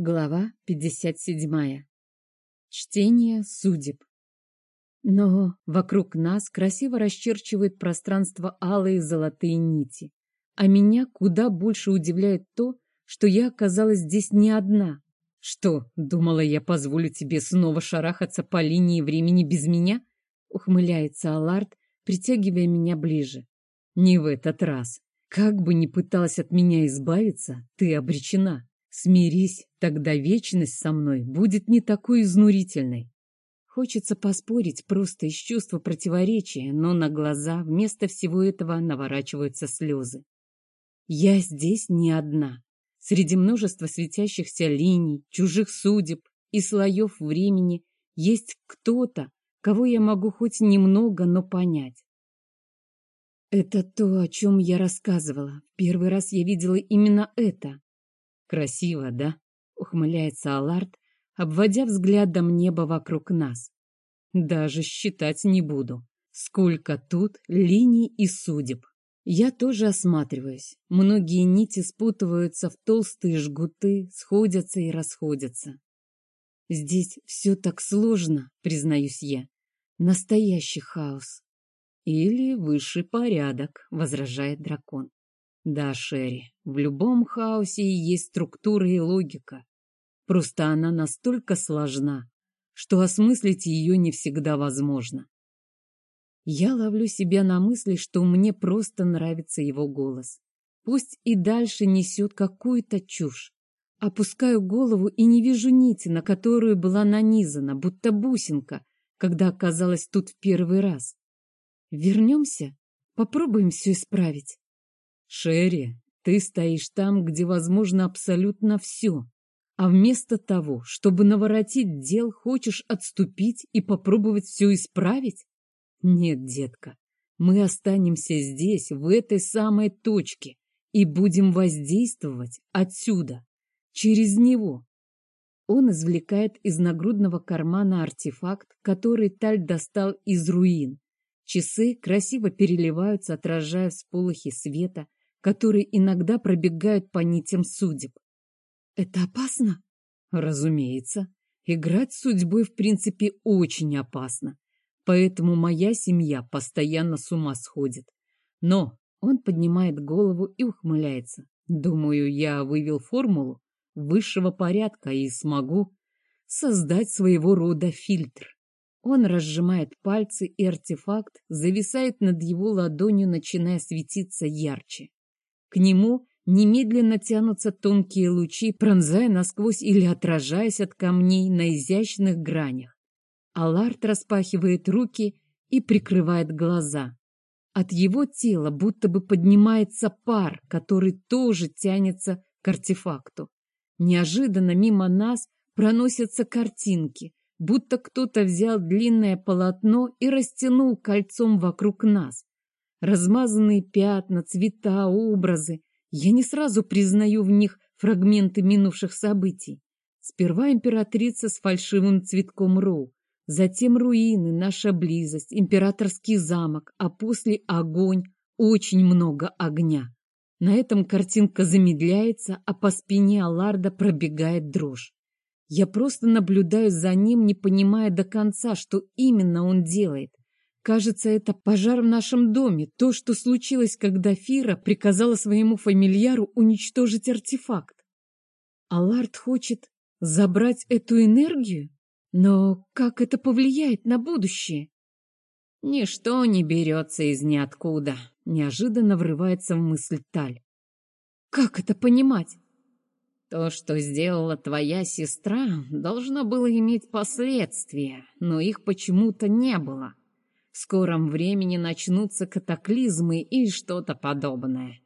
Глава 57. Чтение судеб. Но вокруг нас красиво расчерчивает пространство алые золотые нити. А меня куда больше удивляет то, что я оказалась здесь не одна. Что, думала, я позволю тебе снова шарахаться по линии времени без меня? Ухмыляется Аларт, притягивая меня ближе. Не в этот раз. Как бы ни пыталась от меня избавиться, ты обречена. Смирись, тогда вечность со мной будет не такой изнурительной. Хочется поспорить просто из чувства противоречия, но на глаза вместо всего этого наворачиваются слезы. Я здесь не одна. Среди множества светящихся линий, чужих судеб и слоев времени есть кто-то, кого я могу хоть немного, но понять. Это то, о чем я рассказывала. Первый раз я видела именно это. Красиво, да? Ухмыляется Аларт, обводя взглядом небо вокруг нас. Даже считать не буду. Сколько тут линий и судеб. Я тоже осматриваюсь. Многие нити спутываются в толстые жгуты, сходятся и расходятся. Здесь все так сложно, признаюсь я. Настоящий хаос. Или высший порядок, возражает дракон. Да, Шерри, в любом хаосе есть структура и логика. Просто она настолько сложна, что осмыслить ее не всегда возможно. Я ловлю себя на мысли, что мне просто нравится его голос. Пусть и дальше несет какую-то чушь. Опускаю голову и не вижу нити, на которую была нанизана, будто бусинка, когда оказалась тут в первый раз. Вернемся? Попробуем все исправить. Шерри, ты стоишь там, где возможно абсолютно все. А вместо того, чтобы наворотить дел, хочешь отступить и попробовать все исправить? Нет, детка, мы останемся здесь, в этой самой точке, и будем воздействовать отсюда, через него. Он извлекает из нагрудного кармана артефакт, который Таль достал из руин. Часы красиво переливаются, отражая всполохи света, которые иногда пробегают по нитям судеб. Это опасно? Разумеется. Играть с судьбой, в принципе, очень опасно. Поэтому моя семья постоянно с ума сходит. Но он поднимает голову и ухмыляется. Думаю, я вывел формулу высшего порядка и смогу создать своего рода фильтр. Он разжимает пальцы, и артефакт зависает над его ладонью, начиная светиться ярче. К нему немедленно тянутся тонкие лучи, пронзая насквозь или отражаясь от камней на изящных гранях. Аларт распахивает руки и прикрывает глаза. От его тела будто бы поднимается пар, который тоже тянется к артефакту. Неожиданно мимо нас проносятся картинки, будто кто-то взял длинное полотно и растянул кольцом вокруг нас. Размазанные пятна, цвета, образы. Я не сразу признаю в них фрагменты минувших событий. Сперва императрица с фальшивым цветком Роу, затем руины, наша близость, императорский замок, а после огонь, очень много огня. На этом картинка замедляется, а по спине Алларда пробегает дрожь. Я просто наблюдаю за ним, не понимая до конца, что именно он делает. Кажется, это пожар в нашем доме, то, что случилось, когда Фира приказала своему фамильяру уничтожить артефакт. Аларт хочет забрать эту энергию? Но как это повлияет на будущее? Ничто не берется из ниоткуда, неожиданно врывается в мысль Таль. Как это понимать? То, что сделала твоя сестра, должно было иметь последствия, но их почему-то не было. В скором времени начнутся катаклизмы и что-то подобное.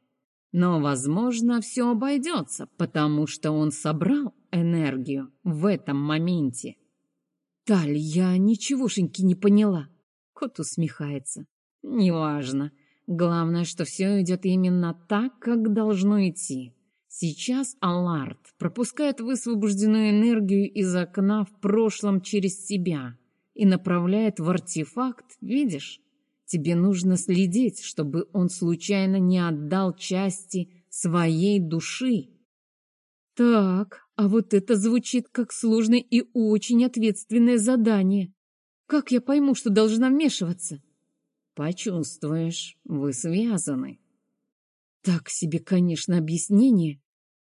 Но, возможно, все обойдется, потому что он собрал энергию в этом моменте. Таль, я ничегошеньки не поняла. Кот усмехается. Неважно. Главное, что все идет именно так, как должно идти. Сейчас Аллард пропускает высвобожденную энергию из окна в прошлом через себя и направляет в артефакт, видишь? Тебе нужно следить, чтобы он случайно не отдал части своей души. Так, А вот это звучит как сложное и очень ответственное задание. Как я пойму, что должна вмешиваться? Почувствуешь, вы связаны. Так себе, конечно, объяснение.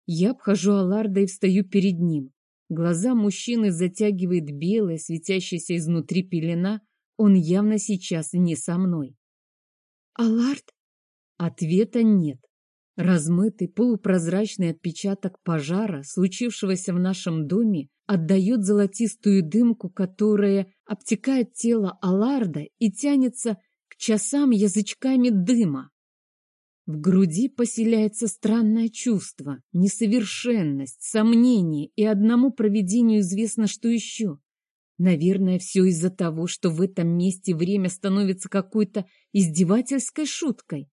Я обхожу Аларда и встаю перед ним. Глаза мужчины затягивает белая, светящаяся изнутри пелена. Он явно сейчас не со мной. «Алард?» Ответа нет. Размытый полупрозрачный отпечаток пожара, случившегося в нашем доме, отдает золотистую дымку, которая обтекает тело Аларда и тянется к часам язычками дыма. В груди поселяется странное чувство, несовершенность, сомнение, и одному провидению известно, что еще. Наверное, все из-за того, что в этом месте время становится какой-то издевательской шуткой.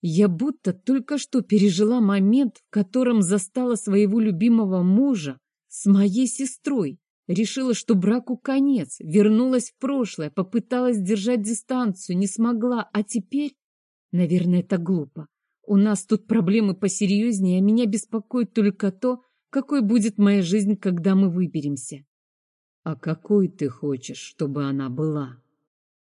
Я будто только что пережила момент, в котором застала своего любимого мужа с моей сестрой. Решила, что браку конец, вернулась в прошлое, попыталась держать дистанцию, не смогла, а теперь... Наверное, это глупо. У нас тут проблемы посерьезнее, а меня беспокоит только то, какой будет моя жизнь, когда мы выберемся. А какой ты хочешь, чтобы она была?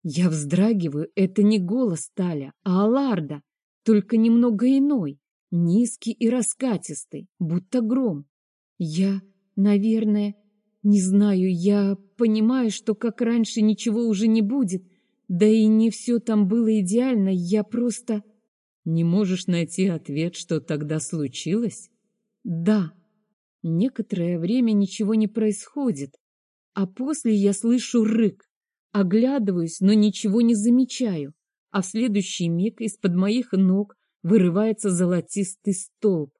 Я вздрагиваю, это не голос Таля, а Аларда, только немного иной, низкий и раскатистый, будто гром. Я, наверное, не знаю, я понимаю, что как раньше ничего уже не будет, да и не все там было идеально, я просто... Не можешь найти ответ, что тогда случилось? Да. Некоторое время ничего не происходит, а после я слышу рык. Оглядываюсь, но ничего не замечаю, а в следующий миг из-под моих ног вырывается золотистый столб.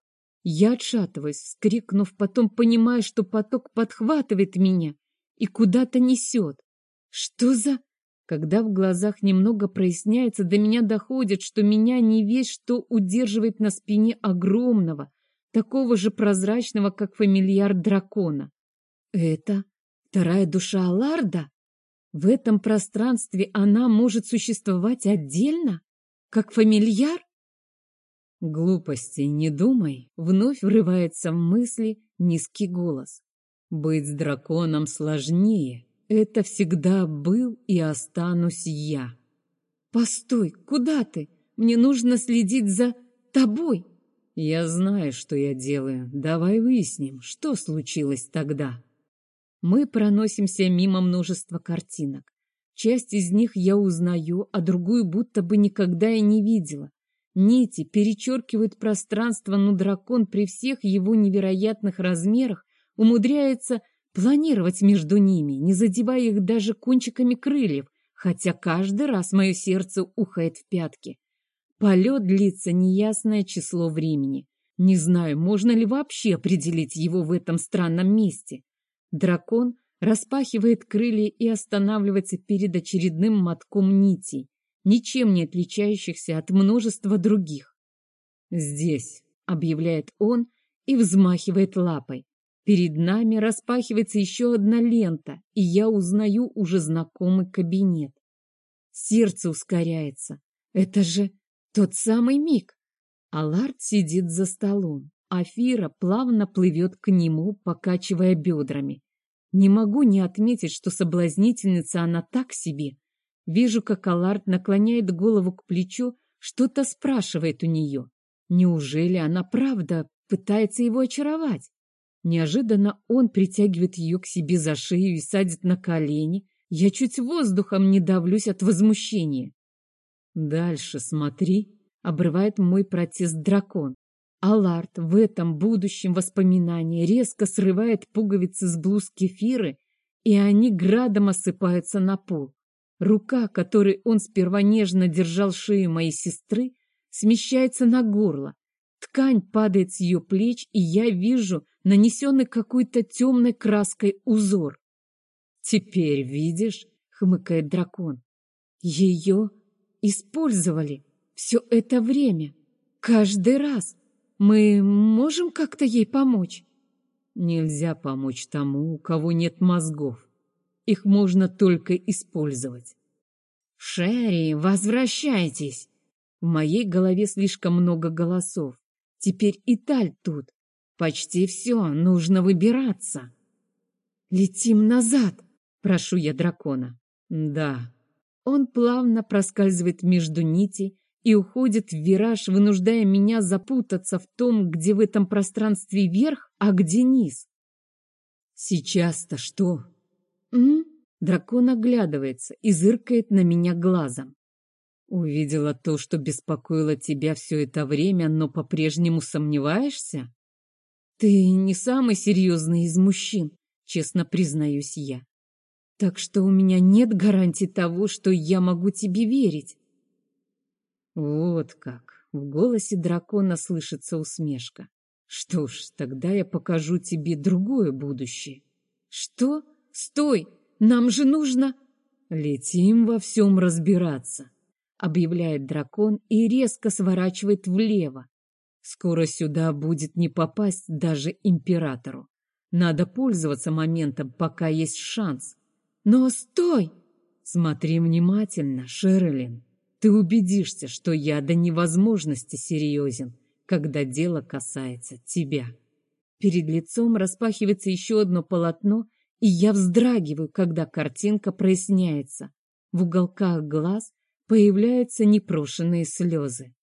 Я отшатываюсь, вскрикнув, потом понимаю, что поток подхватывает меня и куда-то несет. Что за... Когда в глазах немного проясняется, до меня доходит, что меня не весь что удерживает на спине огромного, такого же прозрачного, как фамильяр дракона. Это вторая душа Аларда? В этом пространстве она может существовать отдельно? Как фамильяр? Глупости не думай, вновь врывается в мысли низкий голос. Быть с драконом сложнее, это всегда был и останусь я. Постой, куда ты? Мне нужно следить за тобой. Я знаю, что я делаю. Давай выясним, что случилось тогда. Мы проносимся мимо множества картинок. Часть из них я узнаю, а другую будто бы никогда и не видела. Нити перечеркивают пространство, но дракон при всех его невероятных размерах умудряется планировать между ними, не задевая их даже кончиками крыльев, хотя каждый раз мое сердце ухает в пятки. Полет длится неясное число времени. Не знаю, можно ли вообще определить его в этом странном месте. Дракон распахивает крылья и останавливается перед очередным мотком нитей, ничем не отличающихся от множества других. «Здесь», — объявляет он и взмахивает лапой. Перед нами распахивается еще одна лента, и я узнаю уже знакомый кабинет. Сердце ускоряется. Это же тот самый миг. Аларт сидит за столом, а Фира плавно плывет к нему, покачивая бедрами. Не могу не отметить, что соблазнительница она так себе. Вижу, как Аларт наклоняет голову к плечу, что-то спрашивает у нее. Неужели она правда пытается его очаровать? Неожиданно он притягивает ее к себе за шею и садит на колени. Я чуть воздухом не давлюсь от возмущения. «Дальше смотри», — обрывает мой протест дракон. Аларт в этом будущем воспоминании резко срывает пуговицы с блузки Фиры, и они градом осыпаются на пол. Рука, которой он сперва нежно держал шею моей сестры, смещается на горло. Ткань падает с ее плеч, и я вижу нанесенный какой-то темной краской узор. «Теперь видишь?» — хмыкает дракон. «Ее использовали все это время, каждый раз. Мы можем как-то ей помочь?» «Нельзя помочь тому, у кого нет мозгов. Их можно только использовать». «Шерри, возвращайтесь!» В моей голове слишком много голосов. Теперь и Таль тут. Почти все, нужно выбираться. Летим назад, прошу я дракона. Да. Он плавно проскальзывает между нитей и уходит в вираж, вынуждая меня запутаться в том, где в этом пространстве верх, а где низ. Сейчас-то что? М? Дракон оглядывается и зыркает на меня глазом. Увидела то, что беспокоило тебя все это время, но по-прежнему сомневаешься? Ты не самый серьезный из мужчин, честно признаюсь я. Так что у меня нет гарантии того, что я могу тебе верить. Вот как. В голосе дракона слышится усмешка. Что ж, тогда я покажу тебе другое будущее. Что? Стой! Нам же нужно... Летим во всем разбираться объявляет дракон и резко сворачивает влево. Скоро сюда будет не попасть даже императору. Надо пользоваться моментом, пока есть шанс. Но стой! Смотри внимательно, Шерлин. Ты убедишься, что я до невозможности серьезен, когда дело касается тебя. Перед лицом распахивается еще одно полотно, и я вздрагиваю, когда картинка проясняется. В уголках глаз появляются непрошенные слезы.